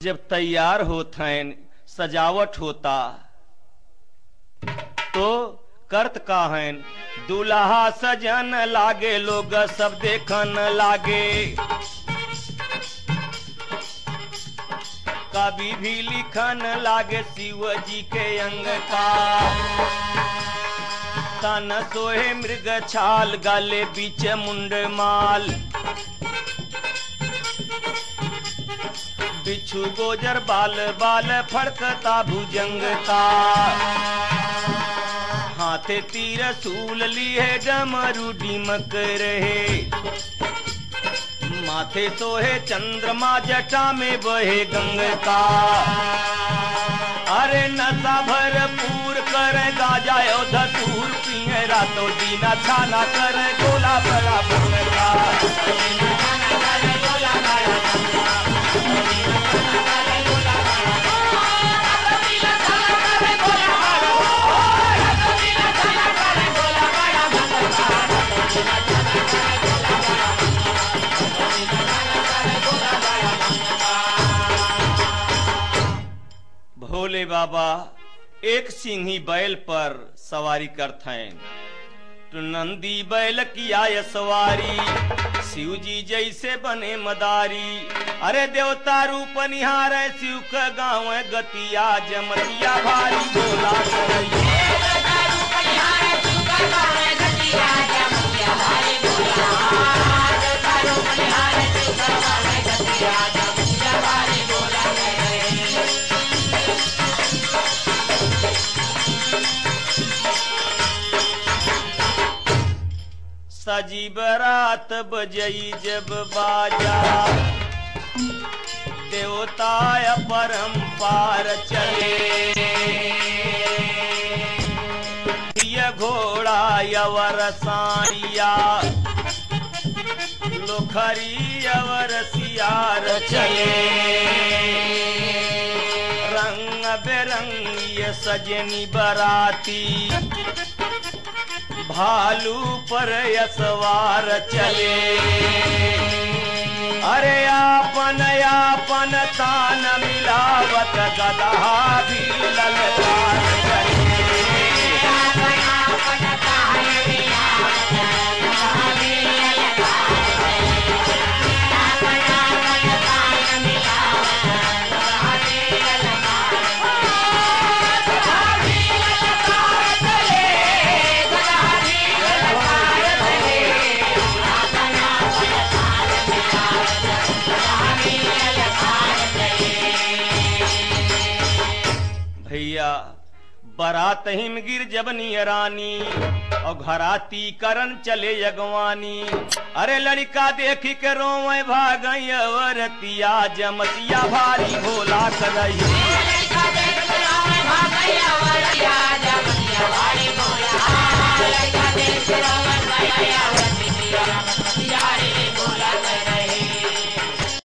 जब तैयार होत सजावट होता तो करत है दूल्हा सजन लागे, लोग सब देखन लागे। कभी भी लिखन लागे शिव जी के अंग का तन सोहे मृग छाल, गाले बीच मुंड माल। बिच्छू गोजर बाल बाल फड़कता भुजंग का हाथे तीर सूल लिए डमरू डिमक रहे। माथे सोहे चंद्रमा जटा में बहे गंग का अरे नशा भरपूर कर गाजा धतूर पिए रातों दीना छाना कर, गोला बड़ा भंग भोले बाबा, एक सिंही बैल पर सवारी करते हैं तो नंदी बैल की आय सवारी शिव जी जैसे बने मदारी। अरे देवता रूप निहार, शिव का गाँव गतिया जमतिया भारी। बोला करैया सजी बरात बजई जब बाजा देवता परम्पार चले ये घोड़ा यवर सारिया लोखरी यवर सियार चले रंग बेरंगी सजनी बराती भालू पर यसवार चले। अरे आपन आपन तान मिलावत गदहा भी ललकार चले। भैया, बरात हिम गिर जब नियरानी और घराती करण चले यगवानी अरे लड़का देखी के रोवे भागई जमतिया भारी भोला करई